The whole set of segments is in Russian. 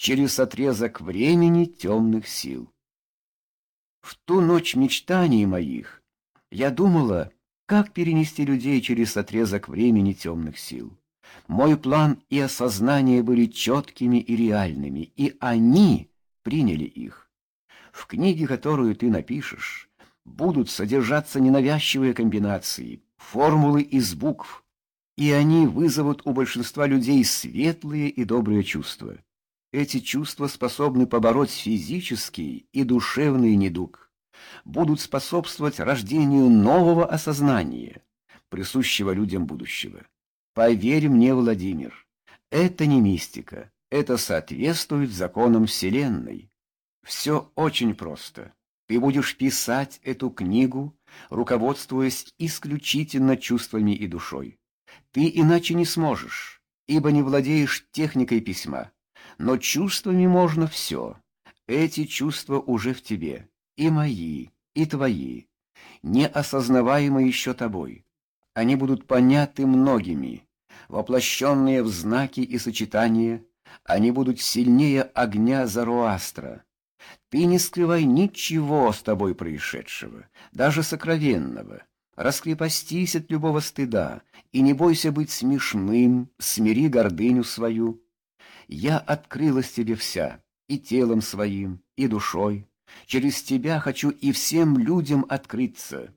через отрезок времени темных сил. В ту ночь мечтаний моих я думала, как перенести людей через отрезок времени темных сил. Мой план и осознание были четкими и реальными, и они приняли их. В книге, которую ты напишешь, будут содержаться ненавязчивые комбинации, формулы из букв, и они вызовут у большинства людей светлые и добрые чувства. Эти чувства способны побороть физический и душевный недуг, будут способствовать рождению нового осознания, присущего людям будущего. Поверь мне, Владимир, это не мистика, это соответствует законам Вселенной. Все очень просто. Ты будешь писать эту книгу, руководствуясь исключительно чувствами и душой. Ты иначе не сможешь, ибо не владеешь техникой письма. Но чувствами можно все. Эти чувства уже в тебе, и мои, и твои, неосознаваемые еще тобой. Они будут поняты многими, воплощенные в знаки и сочетания, они будут сильнее огня Заруастра. Ты не скрывай ничего с тобой происшедшего, даже сокровенного. Раскрепостись от любого стыда и не бойся быть смешным, смири гордыню свою. Я открылась тебе вся, и телом своим, и душой. Через тебя хочу и всем людям открыться.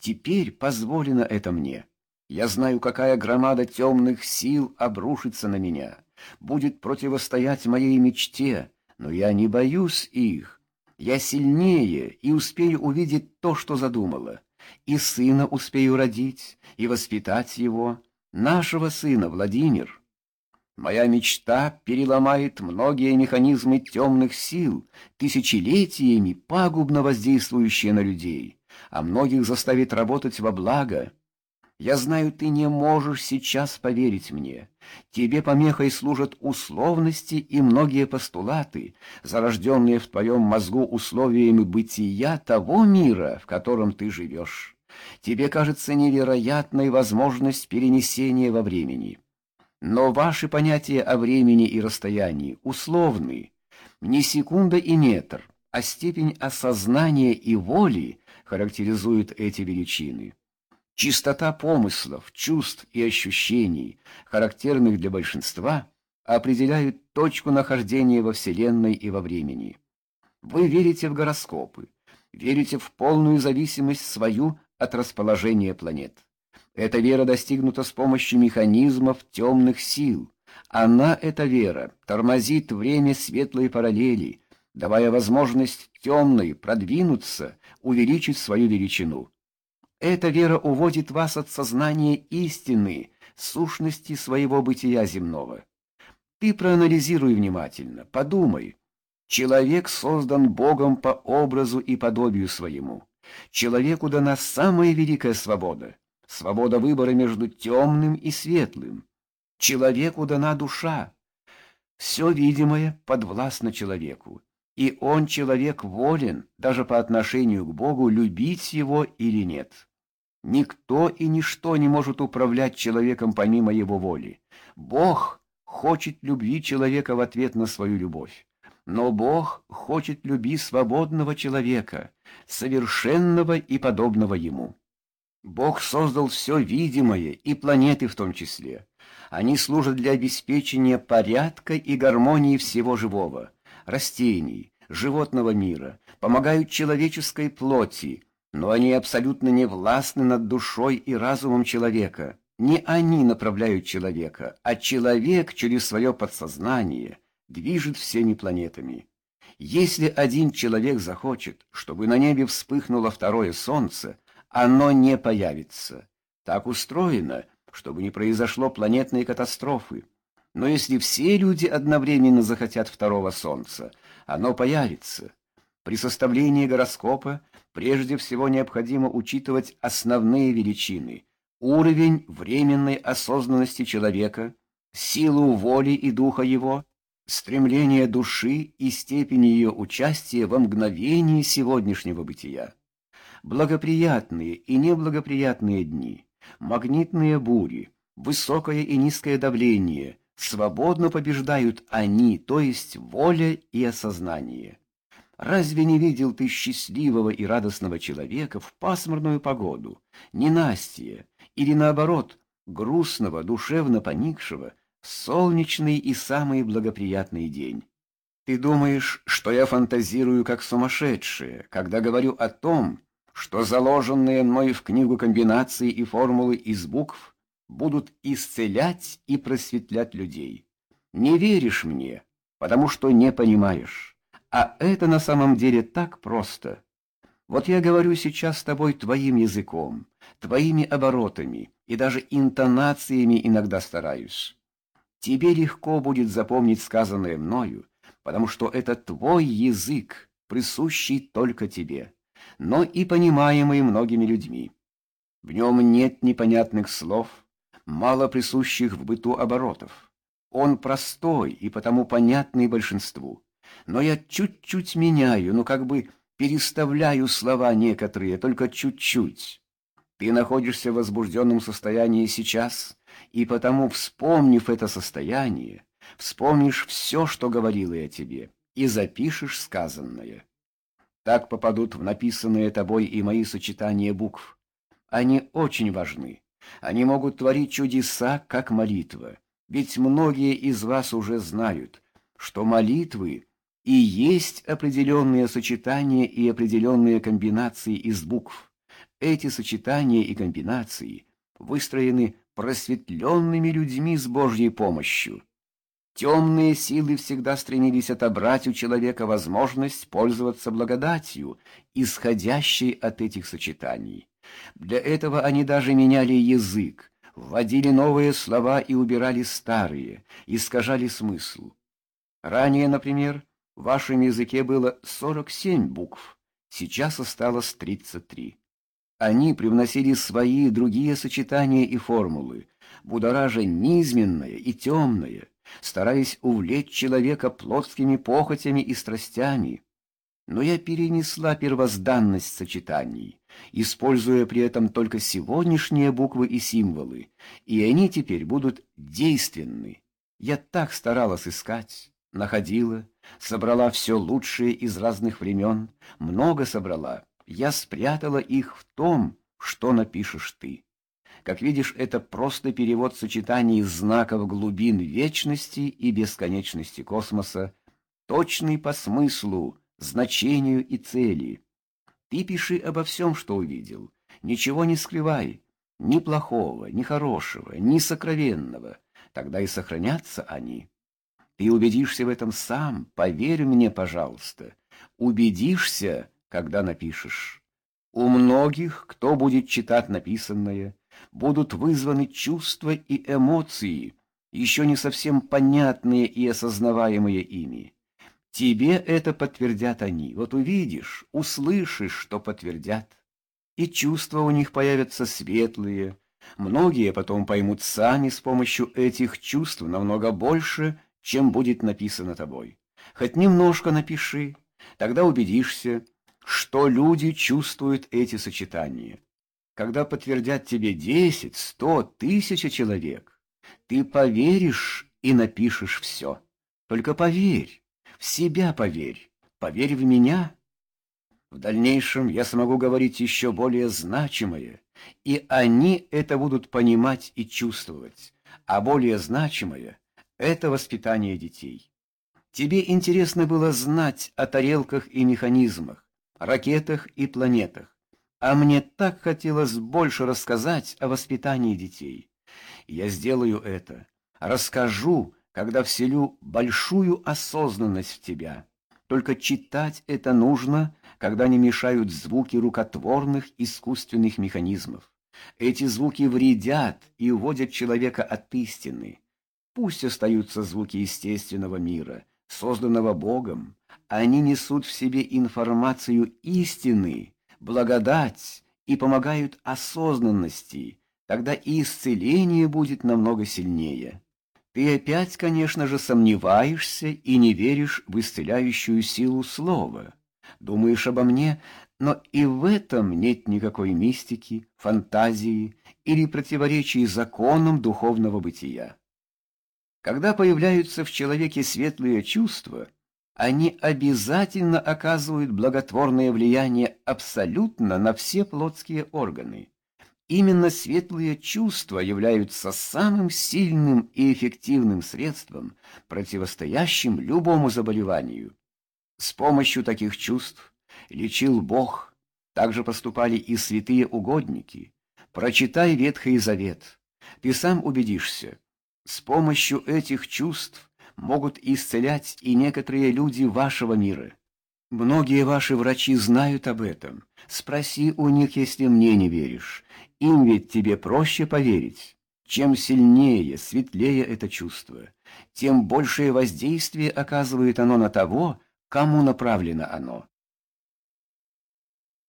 Теперь позволено это мне. Я знаю, какая громада темных сил обрушится на меня, будет противостоять моей мечте, но я не боюсь их. Я сильнее и успею увидеть то, что задумала. И сына успею родить, и воспитать его, нашего сына, Владимир. Моя мечта переломает многие механизмы темных сил, тысячелетиями пагубно воздействующие на людей, а многих заставит работать во благо. Я знаю, ты не можешь сейчас поверить мне. Тебе помехой служат условности и многие постулаты, зарожденные в твоем мозгу условиями бытия того мира, в котором ты живешь. Тебе кажется невероятной возможность перенесения во времени. Но ваши понятия о времени и расстоянии условны. Не секунда и метр, а степень осознания и воли характеризует эти величины. Чистота помыслов, чувств и ощущений, характерных для большинства, определяют точку нахождения во Вселенной и во времени. Вы верите в гороскопы, верите в полную зависимость свою от расположения планет. Эта вера достигнута с помощью механизмов темных сил. Она, эта вера, тормозит время светлой параллели, давая возможность темной продвинуться, увеличить свою величину. Эта вера уводит вас от сознания истины, сущности своего бытия земного. Ты проанализируй внимательно, подумай. Человек создан Богом по образу и подобию своему. Человеку дана самая великая свобода, свобода выбора между темным и светлым. Человеку дана душа. Все видимое подвластно человеку, и он, человек, волен даже по отношению к Богу любить его или нет. Никто и ничто не может управлять человеком помимо его воли. Бог хочет любви человека в ответ на свою любовь. Но Бог хочет любви свободного человека, совершенного и подобного ему. Бог создал все видимое, и планеты в том числе. Они служат для обеспечения порядка и гармонии всего живого, растений, животного мира, помогают человеческой плоти, но они абсолютно не властны над душой и разумом человека. Не они направляют человека, а человек через свое подсознание движет всеми планетами. Если один человек захочет, чтобы на небе вспыхнуло второе солнце, оно не появится. Так устроено, чтобы не произошло планетной катастрофы. Но если все люди одновременно захотят второго солнца, оно появится. При составлении гороскопа прежде всего необходимо учитывать основные величины, уровень временной осознанности человека, силу воли и духа его, стремление души и степень ее участия во мгновении сегодняшнего бытия. Благоприятные и неблагоприятные дни, магнитные бури, высокое и низкое давление, свободно побеждают они, то есть воля и осознание. Разве не видел ты счастливого и радостного человека в пасмурную погоду, ненастье, или наоборот, грустного, душевно поникшего, солнечный и самый благоприятный день? Ты думаешь, что я фантазирую как сумасшедшая, когда говорю о том, что заложенные мной в книгу комбинации и формулы из букв будут исцелять и просветлять людей. Не веришь мне, потому что не понимаешь. А это на самом деле так просто. Вот я говорю сейчас с тобой твоим языком, твоими оборотами и даже интонациями иногда стараюсь. Тебе легко будет запомнить сказанное мною, потому что это твой язык, присущий только тебе но и понимаемый многими людьми. В нем нет непонятных слов, мало присущих в быту оборотов. Он простой и потому понятный большинству. Но я чуть-чуть меняю, ну как бы переставляю слова некоторые, только чуть-чуть. Ты находишься в возбужденном состоянии сейчас, и потому, вспомнив это состояние, вспомнишь все, что говорила я тебе, и запишешь сказанное. Так попадут в написанные тобой и мои сочетания букв. Они очень важны. Они могут творить чудеса, как молитва. Ведь многие из вас уже знают, что молитвы и есть определенные сочетания и определенные комбинации из букв. Эти сочетания и комбинации выстроены просветленными людьми с Божьей помощью. Темные силы всегда стремились отобрать у человека возможность пользоваться благодатью, исходящей от этих сочетаний. Для этого они даже меняли язык, вводили новые слова и убирали старые, искажали смысл. Ранее, например, в вашем языке было 47 букв, сейчас осталось 33. Они привносили свои другие сочетания и формулы, будоража низменное и темное, стараясь увлечь человека плотскими похотями и страстями. Но я перенесла первозданность сочетаний, используя при этом только сегодняшние буквы и символы, и они теперь будут действенны. Я так старалась искать, находила, собрала все лучшее из разных времен, много собрала. Я спрятала их в том, что напишешь ты. Как видишь, это просто перевод сочетаний знаков глубин вечности и бесконечности космоса, точный по смыслу, значению и цели. Ты пиши обо всем, что увидел, ничего не скрывай, ни плохого, ни хорошего, ни сокровенного, тогда и сохранятся они. Ты убедишься в этом сам, поверь мне, пожалуйста. Убедишься, когда напишешь. У многих, кто будет читать написанное, будут вызваны чувства и эмоции, еще не совсем понятные и осознаваемые ими. Тебе это подтвердят они. Вот увидишь, услышишь, что подтвердят. И чувства у них появятся светлые. Многие потом поймут сами с помощью этих чувств намного больше, чем будет написано тобой. Хоть немножко напиши, тогда убедишься, что люди чувствуют эти сочетания. Когда подтвердят тебе десять, сто, тысяча человек, ты поверишь и напишешь все. Только поверь, в себя поверь, поверь в меня. В дальнейшем я смогу говорить еще более значимое, и они это будут понимать и чувствовать, а более значимое — это воспитание детей. Тебе интересно было знать о тарелках и механизмах, ракетах и планетах. А мне так хотелось больше рассказать о воспитании детей. Я сделаю это, расскажу, когда вселю большую осознанность в тебя. Только читать это нужно, когда не мешают звуки рукотворных искусственных механизмов. Эти звуки вредят и уводят человека от истины. Пусть остаются звуки естественного мира, созданного Богом. Они несут в себе информацию истины, благодать и помогают осознанности, тогда и исцеление будет намного сильнее. Ты опять, конечно же, сомневаешься и не веришь в исцеляющую силу слова. Думаешь обо мне, но и в этом нет никакой мистики, фантазии или противоречий законам духовного бытия. Когда появляются в человеке светлые чувства, они обязательно оказывают благотворное влияние абсолютно на все плотские органы. Именно светлые чувства являются самым сильным и эффективным средством, противостоящим любому заболеванию. С помощью таких чувств лечил Бог, также поступали и святые угодники. Прочитай Ветхий Завет, ты сам убедишься. С помощью этих чувств могут исцелять и некоторые люди вашего мира. Многие ваши врачи знают об этом. Спроси у них, если мне не веришь. Им ведь тебе проще поверить. Чем сильнее, светлее это чувство, тем большее воздействие оказывает оно на того, кому направлено оно.